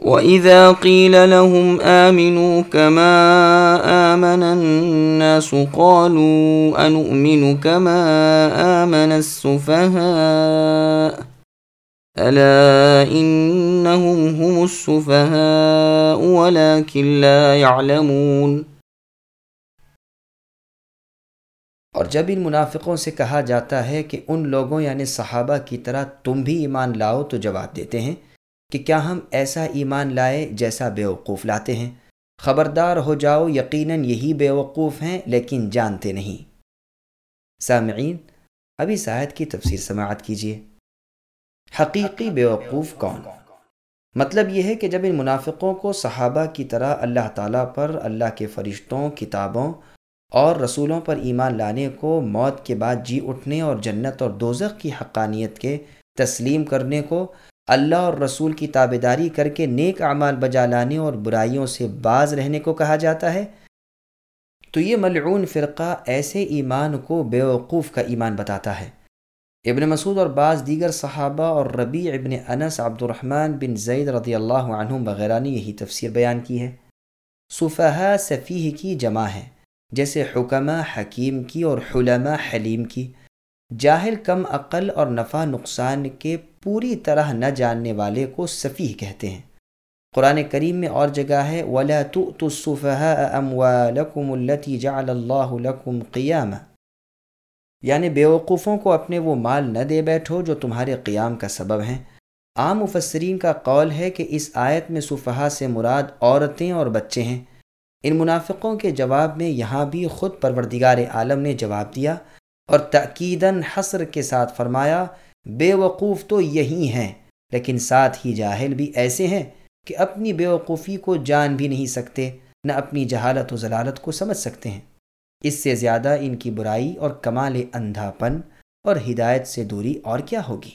وَإِذَا قِيلَ لَهُمْ آمِنُوا كَمَا آمَنَ النَّاسُ قَالُوا أَنُؤْمِنُ كَمَا آمَنَ السُّفَهَاءُ أَلَا إِنَّهُمْ هُمُ السُّفَهَاءُ وَلَكِنْ لَا يَعْلَمُونَ اور جب ان منافقوں سے کہا جاتا ہے کہ ان لوگوں یعنی صحابہ کی طرح تم بھی ایمان لاؤ تو جواب دیتے ہیں کہ کیا ہم ایسا ایمان لائے جیسا بیوقوف لاتے ہیں؟ خبردار ہو جاؤ، یقیناً یہی بیوقوف ہیں، لیکن جانتے نہیں۔ سامعین، ابھی شاید کی تفسیر سماعت کیجیے حقیقی بیوقوف کون؟ مطلب یہ ہے کہ جب ان منافقوں کو صحابہ کی طرح اللہ تعالیٰ پر، اللہ کے فرشتوں، کتابوں اور رسولوں پر ایمان لانے کو، موت کے بعد جی اٹھنے اور جنت اور دوزخ کی حقانیت کے تسلیم کرنے کو اللہ اور رسول کی تابے داری کر کے نیک اعمال بجا لانے اور برائیوں سے باز رہنے کو کہا جاتا ہے۔ تو یہ ملعون فرقہ ایسے ایمان کو بیوقوف کا ایمان بتاتا ہے۔ ابن مسعود اور بعض دیگر صحابہ اور ربیع ابن انس عبد الرحمن بن زید رضی اللہ عنہ وغیرہ نے یہی تفسیر بیان کی ہے۔ صفحہ صفیح کی جمع ہے، جیسے حکمہ حکیم کی اور حلمہ حلیم کی۔ جاہل کم عقل اور نفع نقصان کے پوری طرح نہ جاننے والے کو صفیح کہتے ہیں۔ قرآن کریم میں اور جگہ ہے، ولا اموالکم التي جعل اللہ لکم قیامہ یعنی بیوقوفوں کو اپنے وہ مال نہ دے بیٹھو جو تمہارے قیام کا سبب ہیں۔ عام مفسرین کا قول ہے کہ اس آیت میں صفحہ سے مراد عورتیں اور بچے ہیں۔ ان منافقوں کے جواب میں یہاں بھی خود پروردگار عالم نے جواب دیا اور تاکیداً حسر کے ساتھ فرمایا بے وقوف تو یہی ہیں، لیکن ساتھ ہی جاہل بھی ایسے ہیں کہ اپنی بے وقوفی کو جان بھی نہیں سکتے، نہ اپنی جہالت و ضلالت کو سمجھ سکتے ہیں۔ اس سے زیادہ ان کی برائی اور کمال اندھا پن اور ہدایت سے دوری اور کیا ہوگی؟